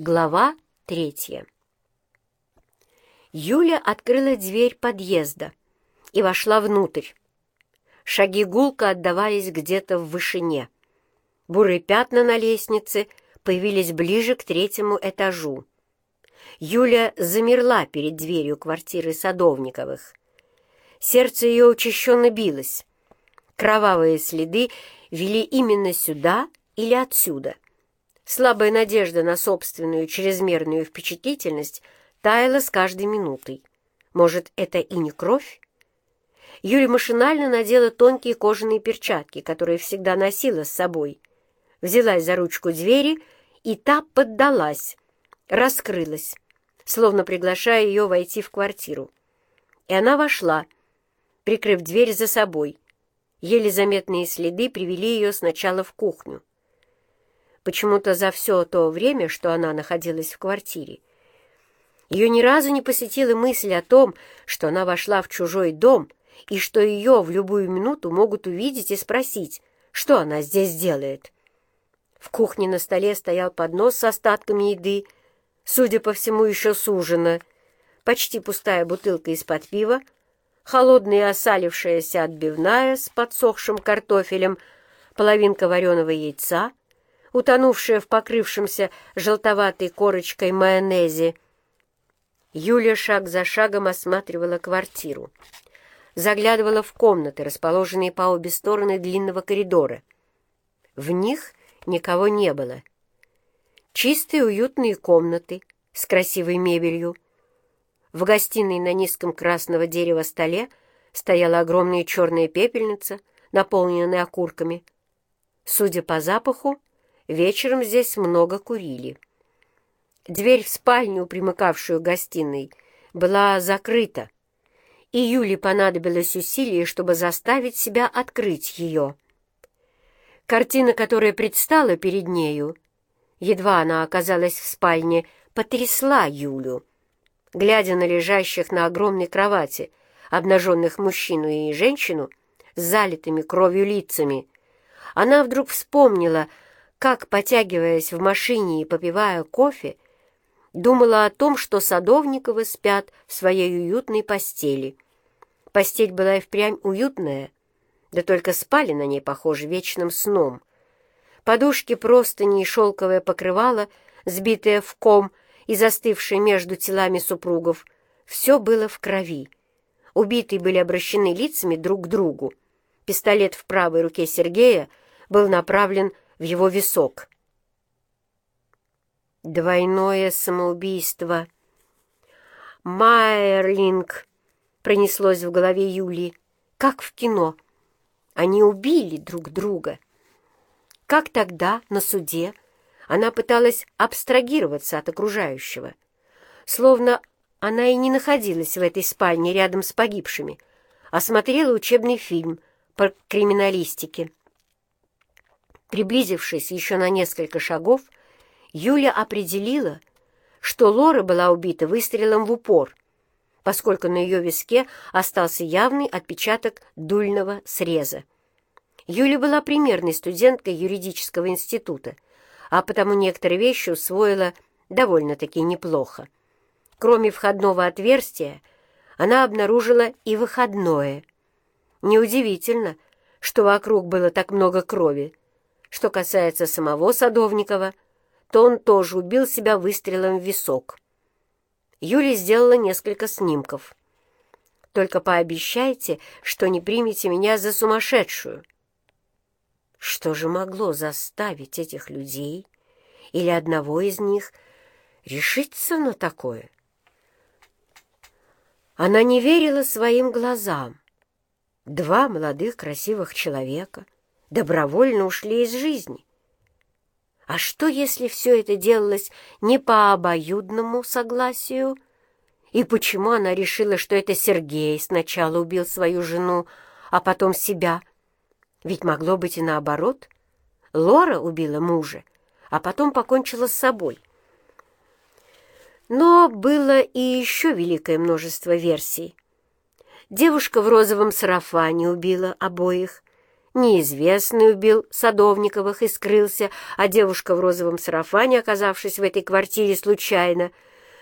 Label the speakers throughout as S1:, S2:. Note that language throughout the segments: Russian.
S1: Глава третья Юля открыла дверь подъезда и вошла внутрь. Шаги гулко отдавались где-то в вышине. Бурые пятна на лестнице появились ближе к третьему этажу. Юля замерла перед дверью квартиры Садовниковых. Сердце ее учащенно билось. Кровавые следы вели именно сюда или отсюда — Слабая надежда на собственную чрезмерную впечатлительность таяла с каждой минутой. Может, это и не кровь? Юля машинально надела тонкие кожаные перчатки, которые всегда носила с собой. Взялась за ручку двери, и та поддалась, раскрылась, словно приглашая ее войти в квартиру. И она вошла, прикрыв дверь за собой. Еле заметные следы привели ее сначала в кухню. Почему-то за все то время, что она находилась в квартире, ее ни разу не посетила мысль о том, что она вошла в чужой дом и что ее в любую минуту могут увидеть и спросить, что она здесь делает. В кухне на столе стоял поднос с остатками еды, судя по всему, еще сужено, почти пустая бутылка из-под пива, холодная осалившаяся отбивная с подсохшим картофелем, половинка вареного яйца, утонувшая в покрывшемся желтоватой корочкой майонезе. Юля шаг за шагом осматривала квартиру. Заглядывала в комнаты, расположенные по обе стороны длинного коридора. В них никого не было. Чистые уютные комнаты с красивой мебелью. В гостиной на низком красного дерева столе стояла огромная черная пепельница, наполненная окурками. Судя по запаху, Вечером здесь много курили. Дверь в спальню, примыкавшую к гостиной, была закрыта, и Юле понадобилось усилие, чтобы заставить себя открыть ее. Картина, которая предстала перед нею, едва она оказалась в спальне, потрясла Юлю. Глядя на лежащих на огромной кровати обнаженных мужчину и женщину с залитыми кровью лицами, она вдруг вспомнила, как, потягиваясь в машине и попивая кофе, думала о том, что Садовниковы спят в своей уютной постели. Постель была и впрямь уютная, да только спали на ней, похоже, вечным сном. Подушки, простыни и шелковое покрывало, сбитое в ком и застывшее между телами супругов, все было в крови. Убитые были обращены лицами друг к другу. Пистолет в правой руке Сергея был направлен в его висок. Двойное самоубийство. Майерлинг пронеслось в голове Юлии, как в кино. Они убили друг друга. Как тогда, на суде, она пыталась абстрагироваться от окружающего, словно она и не находилась в этой спальне рядом с погибшими, а смотрела учебный фильм по криминалистике. Приблизившись еще на несколько шагов, Юля определила, что Лора была убита выстрелом в упор, поскольку на ее виске остался явный отпечаток дульного среза. Юля была примерной студенткой юридического института, а потому некоторые вещи усвоила довольно-таки неплохо. Кроме входного отверстия, она обнаружила и выходное. Неудивительно, что вокруг было так много крови, что касается самого Садовникова, то он тоже убил себя выстрелом в висок. Юля сделала несколько снимков. «Только пообещайте, что не примете меня за сумасшедшую». Что же могло заставить этих людей или одного из них решиться на такое? Она не верила своим глазам. Два молодых красивых человека — добровольно ушли из жизни. А что, если все это делалось не по обоюдному согласию? И почему она решила, что это Сергей сначала убил свою жену, а потом себя? Ведь могло быть и наоборот. Лора убила мужа, а потом покончила с собой. Но было и еще великое множество версий. Девушка в розовом сарафане убила обоих, Неизвестный убил Садовниковых и скрылся, а девушка в розовом сарафане, оказавшись в этой квартире случайно,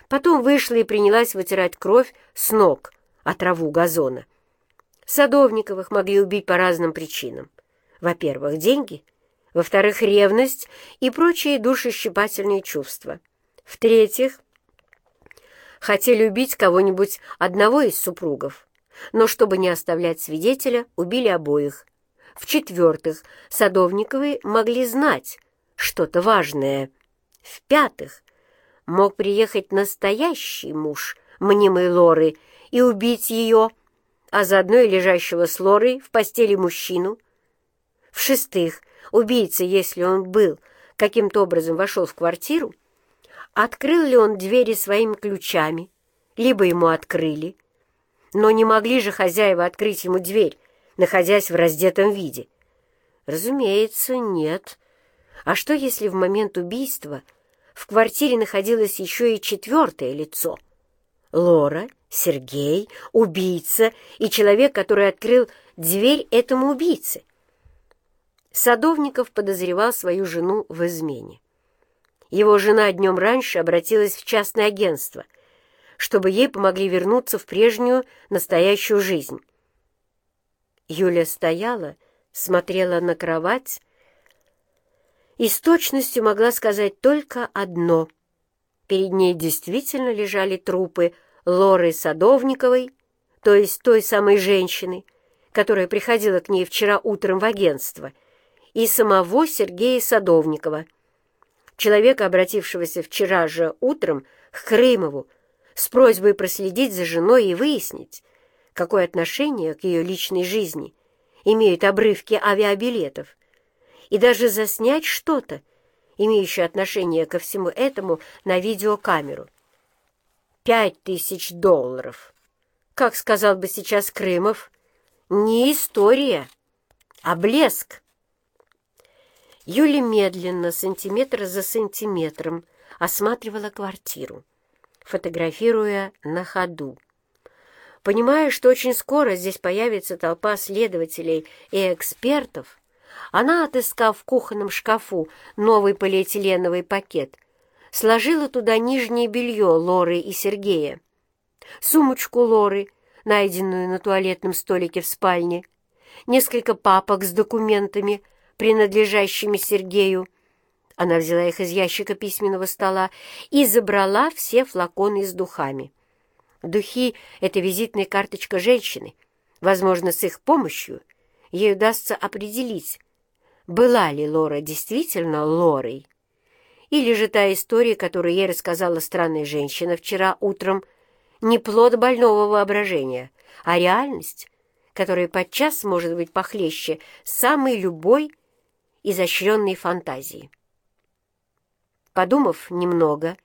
S1: потом вышла и принялась вытирать кровь с ног о траву газона. Садовниковых могли убить по разным причинам. Во-первых, деньги. Во-вторых, ревность и прочие душещипательные чувства. В-третьих, хотели убить кого-нибудь одного из супругов, но чтобы не оставлять свидетеля, убили обоих. В-четвертых, Садовниковы могли знать что-то важное. В-пятых, мог приехать настоящий муж мнимой Лоры и убить ее, а заодно и лежащего с Лорой в постели мужчину. В-шестых, убийца, если он был, каким-то образом вошел в квартиру, открыл ли он двери своими ключами, либо ему открыли. Но не могли же хозяева открыть ему дверь, находясь в раздетом виде. Разумеется, нет. А что, если в момент убийства в квартире находилось еще и четвертое лицо? Лора, Сергей, убийца и человек, который открыл дверь этому убийце. Садовников подозревал свою жену в измене. Его жена днем раньше обратилась в частное агентство, чтобы ей помогли вернуться в прежнюю настоящую жизнь. Юля стояла, смотрела на кровать и с точностью могла сказать только одно. Перед ней действительно лежали трупы Лоры Садовниковой, то есть той самой женщины, которая приходила к ней вчера утром в агентство, и самого Сергея Садовникова, человека, обратившегося вчера же утром к Крымову с просьбой проследить за женой и выяснить, какое отношение к ее личной жизни имеют обрывки авиабилетов, и даже заснять что-то, имеющее отношение ко всему этому на видеокамеру. Пять тысяч долларов. Как сказал бы сейчас Крымов, не история, а блеск. Юля медленно, сантиметр за сантиметром, осматривала квартиру, фотографируя на ходу. Понимая, что очень скоро здесь появится толпа следователей и экспертов, она, отыскав в кухонном шкафу новый полиэтиленовый пакет, сложила туда нижнее белье Лоры и Сергея, сумочку Лоры, найденную на туалетном столике в спальне, несколько папок с документами, принадлежащими Сергею. Она взяла их из ящика письменного стола и забрала все флаконы с духами. Духи — это визитная карточка женщины. Возможно, с их помощью ей удастся определить, была ли Лора действительно Лорой. Или же та история, которую ей рассказала странная женщина вчера утром, не плод больного воображения, а реальность, которая подчас может быть похлеще самой любой изощренной фантазии. Подумав немного,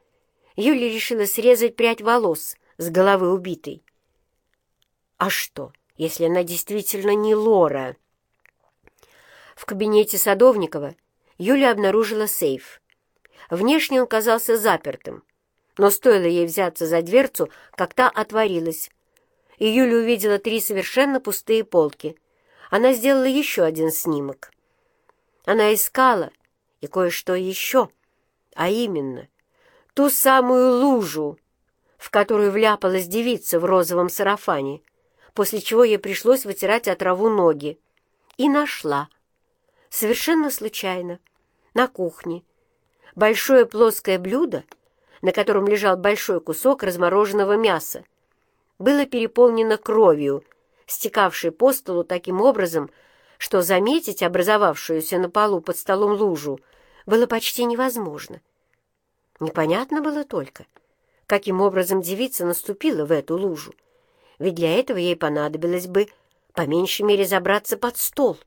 S1: Юля решила срезать прядь волос с головы убитой. А что, если она действительно не Лора? В кабинете Садовникова Юля обнаружила сейф. Внешне он казался запертым, но стоило ей взяться за дверцу, как та отворилась, и Юля увидела три совершенно пустые полки. Она сделала еще один снимок. Она искала и кое-что еще, а именно ту самую лужу, в которую вляпалась девица в розовом сарафане, после чего ей пришлось вытирать от траву ноги. И нашла. Совершенно случайно. На кухне. Большое плоское блюдо, на котором лежал большой кусок размороженного мяса, было переполнено кровью, стекавшей по столу таким образом, что заметить образовавшуюся на полу под столом лужу было почти невозможно. Непонятно было только — каким образом девица наступила в эту лужу, ведь для этого ей понадобилось бы по меньшей мере забраться под стол.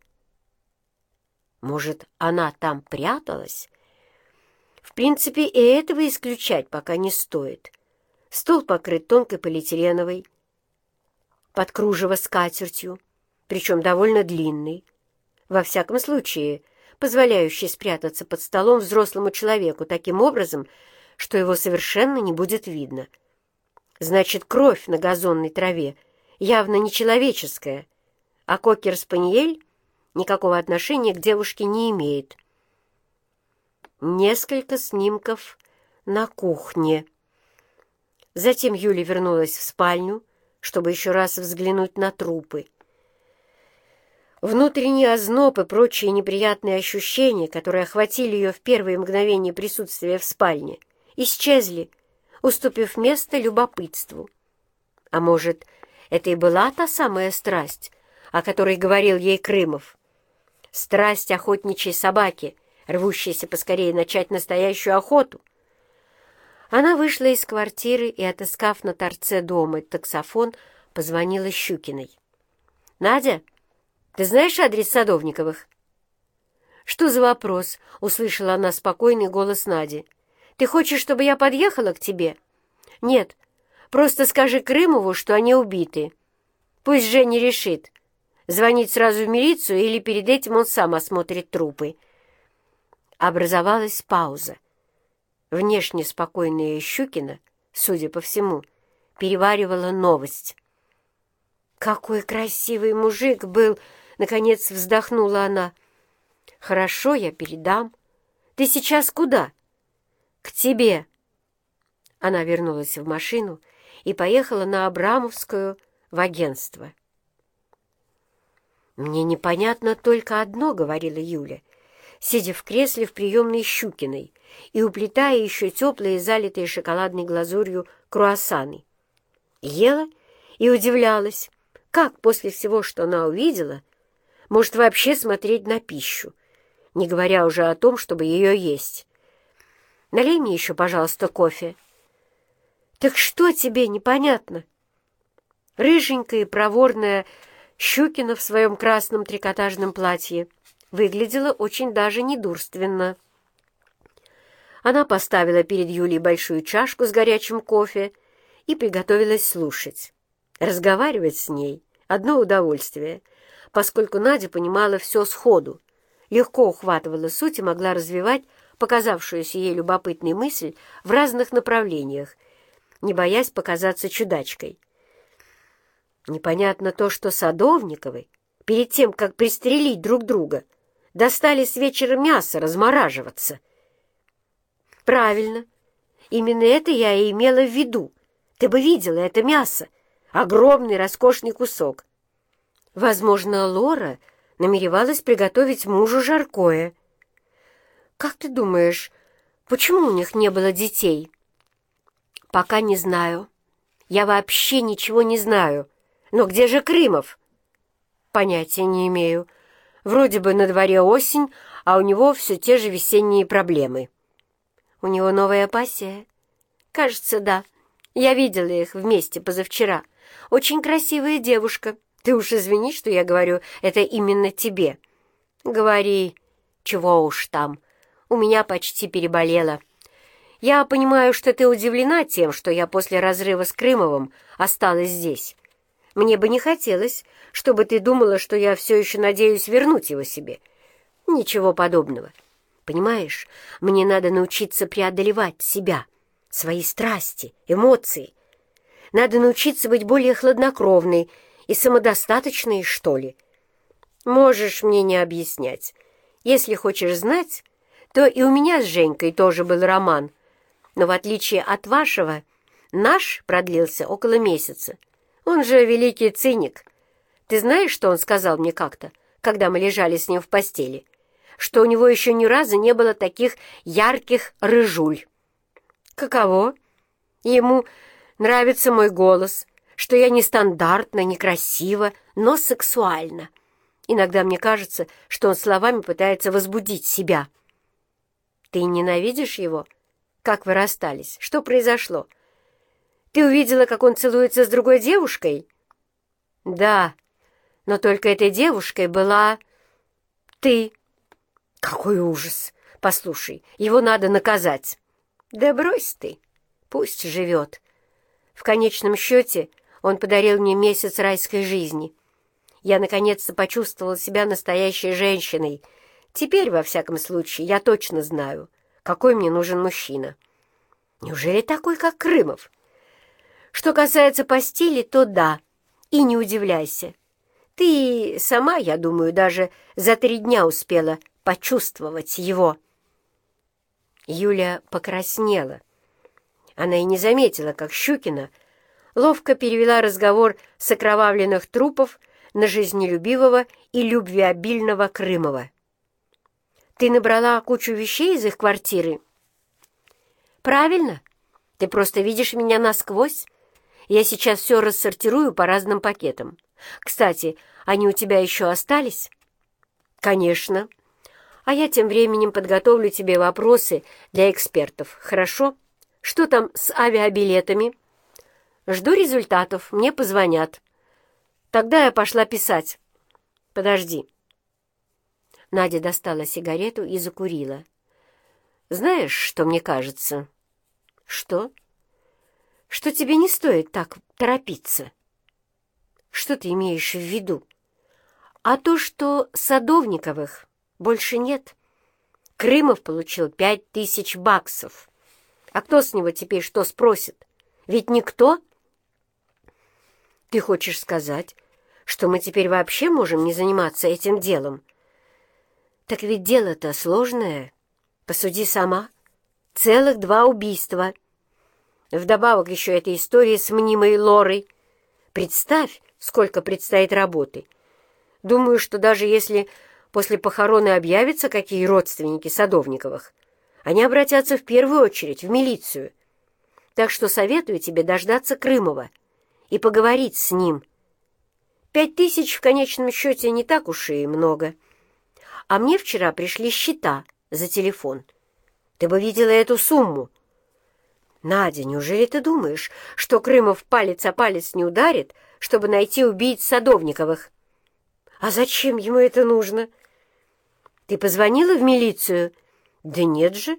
S1: Может, она там пряталась? В принципе, и этого исключать пока не стоит. Стол покрыт тонкой полиэтиленовой, под кружево скатертью, причем довольно длинный. Во всяком случае, позволяющий спрятаться под столом взрослому человеку таким образом, что его совершенно не будет видно. Значит, кровь на газонной траве явно не человеческая, а кокер-спаниель никакого отношения к девушке не имеет. Несколько снимков на кухне. Затем Юля вернулась в спальню, чтобы еще раз взглянуть на трупы. Внутренний озноб и прочие неприятные ощущения, которые охватили ее в первые мгновения присутствия в спальне, исчезли, уступив место любопытству. А может, это и была та самая страсть, о которой говорил ей Крымов? Страсть охотничьей собаки, рвущейся поскорее начать настоящую охоту. Она вышла из квартиры и, отыскав на торце дома таксофон, позвонила Щукиной. «Надя?» Ты знаешь адрес Садовниковых?» «Что за вопрос?» — услышала она спокойный голос Нади. «Ты хочешь, чтобы я подъехала к тебе?» «Нет, просто скажи Крымову, что они убиты. Пусть Женя решит, звонить сразу в милицию или перед этим он сам осмотрит трупы». Образовалась пауза. Внешне спокойная Щукина, судя по всему, переваривала новость. «Какой красивый мужик был!» Наконец вздохнула она. «Хорошо, я передам. Ты сейчас куда?» «К тебе». Она вернулась в машину и поехала на Абрамовскую в агентство. «Мне непонятно только одно», — говорила Юля, сидя в кресле в приемной Щукиной и уплетая еще теплые, залитые шоколадной глазурью круассаны. Ела и удивлялась, как после всего, что она увидела, может вообще смотреть на пищу, не говоря уже о том, чтобы ее есть. Налей мне еще, пожалуйста, кофе. Так что тебе непонятно? Рыженькая и проворная Щукина в своем красном трикотажном платье выглядела очень даже недурственно. Она поставила перед Юлей большую чашку с горячим кофе и приготовилась слушать. Разговаривать с ней — одно удовольствие — поскольку Надя понимала все сходу, легко ухватывала суть и могла развивать показавшуюся ей любопытной мысль в разных направлениях, не боясь показаться чудачкой. Непонятно то, что Садовниковы, перед тем, как пристрелить друг друга, достали с вечера мясо размораживаться. Правильно, именно это я и имела в виду. Ты бы видела это мясо, огромный роскошный кусок. Возможно, Лора намеревалась приготовить мужу жаркое. «Как ты думаешь, почему у них не было детей?» «Пока не знаю. Я вообще ничего не знаю. Но где же Крымов?» «Понятия не имею. Вроде бы на дворе осень, а у него все те же весенние проблемы». «У него новая пассия?» «Кажется, да. Я видела их вместе позавчера. Очень красивая девушка». Ты уж извини, что я говорю это именно тебе. Говори, чего уж там. У меня почти переболело. Я понимаю, что ты удивлена тем, что я после разрыва с Крымовым осталась здесь. Мне бы не хотелось, чтобы ты думала, что я все еще надеюсь вернуть его себе. Ничего подобного. Понимаешь, мне надо научиться преодолевать себя, свои страсти, эмоции. Надо научиться быть более хладнокровной и самодостаточные, что ли? Можешь мне не объяснять. Если хочешь знать, то и у меня с Женькой тоже был роман. Но в отличие от вашего, наш продлился около месяца. Он же великий циник. Ты знаешь, что он сказал мне как-то, когда мы лежали с ним в постели? Что у него еще ни разу не было таких ярких рыжуль. Каково? Ему нравится мой голос, что я нестандартна, некрасива, но сексуальна. Иногда мне кажется, что он словами пытается возбудить себя. Ты ненавидишь его? Как вы расстались? Что произошло? Ты увидела, как он целуется с другой девушкой? Да, но только этой девушкой была ты. Какой ужас! Послушай, его надо наказать. Да брось ты, пусть живет. В конечном счете он подарил мне месяц райской жизни. Я наконец-то почувствовала себя настоящей женщиной. Теперь, во всяком случае, я точно знаю, какой мне нужен мужчина. Неужели такой, как Крымов? Что касается постели, то да. И не удивляйся. Ты сама, я думаю, даже за три дня успела почувствовать его. Юля покраснела. Она и не заметила, как Щукина ловко перевела разговор с окровавленных трупов на жизнелюбивого и любвеобильного Крымова. «Ты набрала кучу вещей из их квартиры?» «Правильно. Ты просто видишь меня насквозь. Я сейчас все рассортирую по разным пакетам. Кстати, они у тебя еще остались?» «Конечно. А я тем временем подготовлю тебе вопросы для экспертов, хорошо? Что там с авиабилетами?» «Жду результатов, мне позвонят». «Тогда я пошла писать». «Подожди». Надя достала сигарету и закурила. «Знаешь, что мне кажется?» «Что?» «Что тебе не стоит так торопиться». «Что ты имеешь в виду?» «А то, что Садовниковых больше нет. Крымов получил пять тысяч баксов. А кто с него теперь что спросит? Ведь никто?» «Ты хочешь сказать, что мы теперь вообще можем не заниматься этим делом?» «Так ведь дело-то сложное. Посуди сама. Целых два убийства. Вдобавок еще эта история с мнимой Лорой. Представь, сколько предстоит работы. Думаю, что даже если после похороны объявятся какие родственники Садовниковых, они обратятся в первую очередь в милицию. Так что советую тебе дождаться Крымова и поговорить с ним. Пять тысяч в конечном счете не так уж и много. А мне вчера пришли счета за телефон. Ты бы видела эту сумму. Надя, неужели ты думаешь, что Крымов палец о палец не ударит, чтобы найти убийц Садовниковых? А зачем ему это нужно? Ты позвонила в милицию? Да нет же.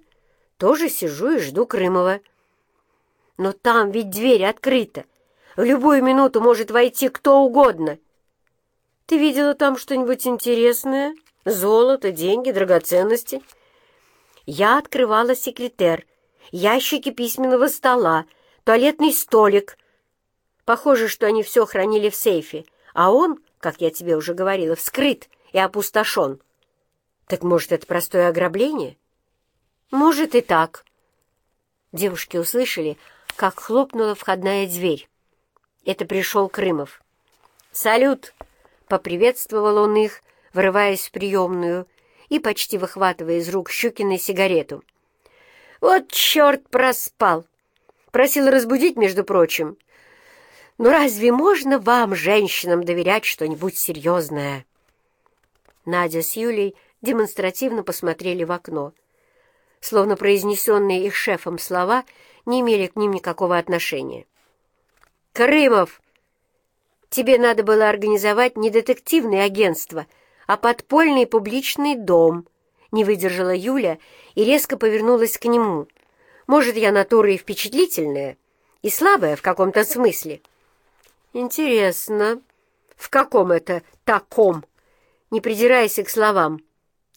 S1: Тоже сижу и жду Крымова. Но там ведь дверь открыта. В любую минуту может войти кто угодно. Ты видела там что-нибудь интересное? Золото, деньги, драгоценности? Я открывала секретер, ящики письменного стола, туалетный столик. Похоже, что они все хранили в сейфе, а он, как я тебе уже говорила, вскрыт и опустошен. Так может, это простое ограбление? Может и так. Девушки услышали, как хлопнула входная дверь. Это пришел Крымов. «Салют!» — поприветствовал он их, врываясь в приемную и почти выхватывая из рук Щукиной сигарету. «Вот черт проспал! Просил разбудить, между прочим. Но разве можно вам, женщинам, доверять что-нибудь серьезное?» Надя с Юлей демонстративно посмотрели в окно. Словно произнесенные их шефом слова не имели к ним никакого отношения. «Крымов, тебе надо было организовать не детективное агентство, а подпольный публичный дом», не выдержала Юля и резко повернулась к нему. «Может, я натура и впечатлительная, и слабая в каком-то смысле?» «Интересно, в каком это таком?» Не придирайся к словам.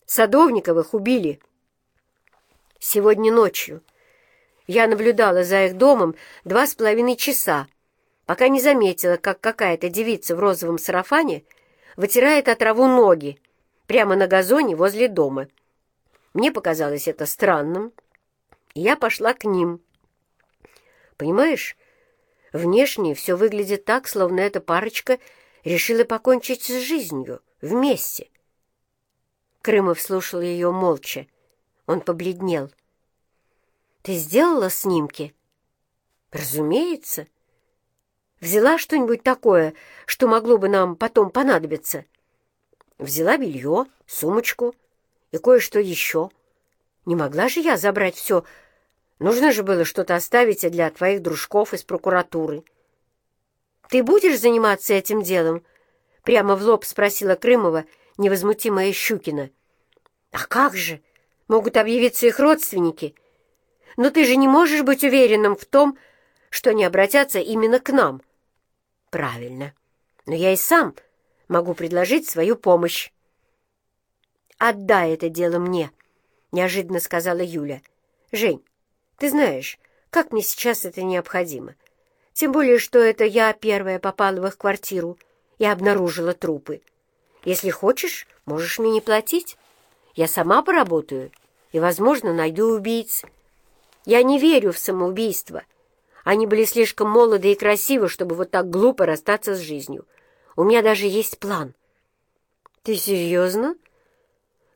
S1: Садовниковых убили. Сегодня ночью. Я наблюдала за их домом два с половиной часа, пока не заметила, как какая-то девица в розовом сарафане вытирает от траву ноги прямо на газоне возле дома. Мне показалось это странным, и я пошла к ним. Понимаешь, внешне все выглядит так, словно эта парочка решила покончить с жизнью вместе. Крымов слушал ее молча. Он побледнел. «Ты сделала снимки?» «Разумеется. Взяла что-нибудь такое, что могло бы нам потом понадобиться?» «Взяла белье, сумочку и кое-что еще. Не могла же я забрать все. Нужно же было что-то оставить для твоих дружков из прокуратуры». «Ты будешь заниматься этим делом?» Прямо в лоб спросила Крымова невозмутимая Щукина. «А как же? Могут объявиться их родственники. Но ты же не можешь быть уверенным в том, что они обратятся именно к нам». «Правильно. Но я и сам могу предложить свою помощь». «Отдай это дело мне», — неожиданно сказала Юля. «Жень, ты знаешь, как мне сейчас это необходимо. Тем более, что это я первая попала в их квартиру, я обнаружила трупы. Если хочешь, можешь мне не платить. Я сама поработаю и, возможно, найду убийц. Я не верю в самоубийство. Они были слишком молоды и красивы, чтобы вот так глупо расстаться с жизнью. У меня даже есть план. Ты серьезно?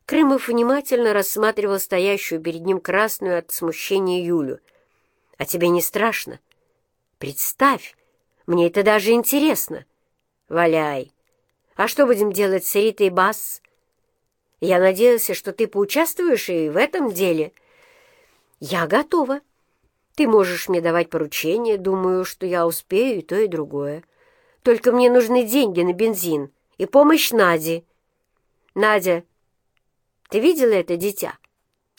S1: Крымов внимательно рассматривал стоящую перед ним красную от смущения Юлю. А тебе не страшно? Представь, мне это даже интересно. Валяй. А что будем делать с Ритой Басс? Я надеялся, что ты поучаствуешь и в этом деле. Я готова. Ты можешь мне давать поручения, думаю, что я успею и то, и другое. Только мне нужны деньги на бензин и помощь Наде. Надя, ты видела это дитя?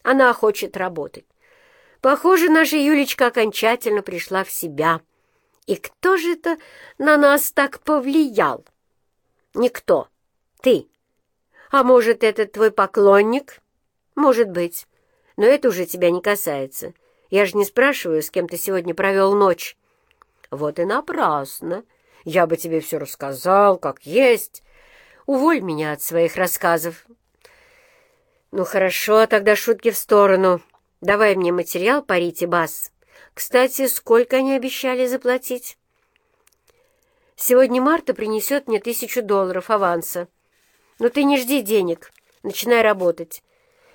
S1: Она хочет работать. Похоже, наша Юлечка окончательно пришла в себя. И кто же это на нас так повлиял? Никто. Ты. А может, это твой поклонник? Может быть. Но это уже тебя не касается. Я же не спрашиваю, с кем ты сегодня провел ночь. Вот и напрасно. Я бы тебе все рассказал, как есть. Уволь меня от своих рассказов. Ну хорошо, тогда шутки в сторону. Давай мне материал по Рите Бас. Кстати, сколько они обещали заплатить? Сегодня Марта принесет мне тысячу долларов аванса. Но ты не жди денег, начинай работать.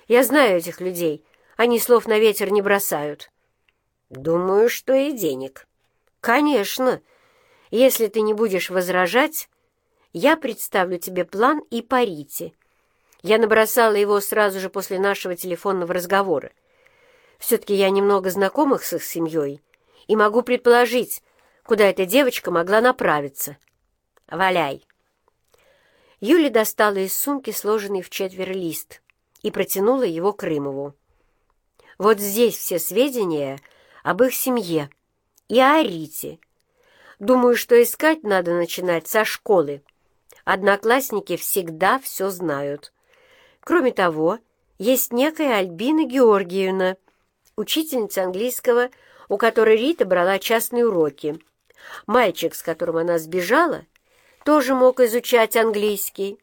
S1: Я знаю этих людей. Они слов на ветер не бросают. Думаю, что и денег. Конечно. Если ты не будешь возражать, я представлю тебе план и парите. Я набросала его сразу же после нашего телефонного разговора. Все-таки я немного знакомых с их семьей и могу предположить, куда эта девочка могла направиться. Валяй. Юля достала из сумки сложенный в четверо лист и протянула его Крымову. Вот здесь все сведения об их семье и о Рите. Думаю, что искать надо начинать со школы. Одноклассники всегда все знают. Кроме того, есть некая Альбина Георгиевна, учительница английского, у которой Рита брала частные уроки. Мальчик, с которым она сбежала, тоже мог изучать английский.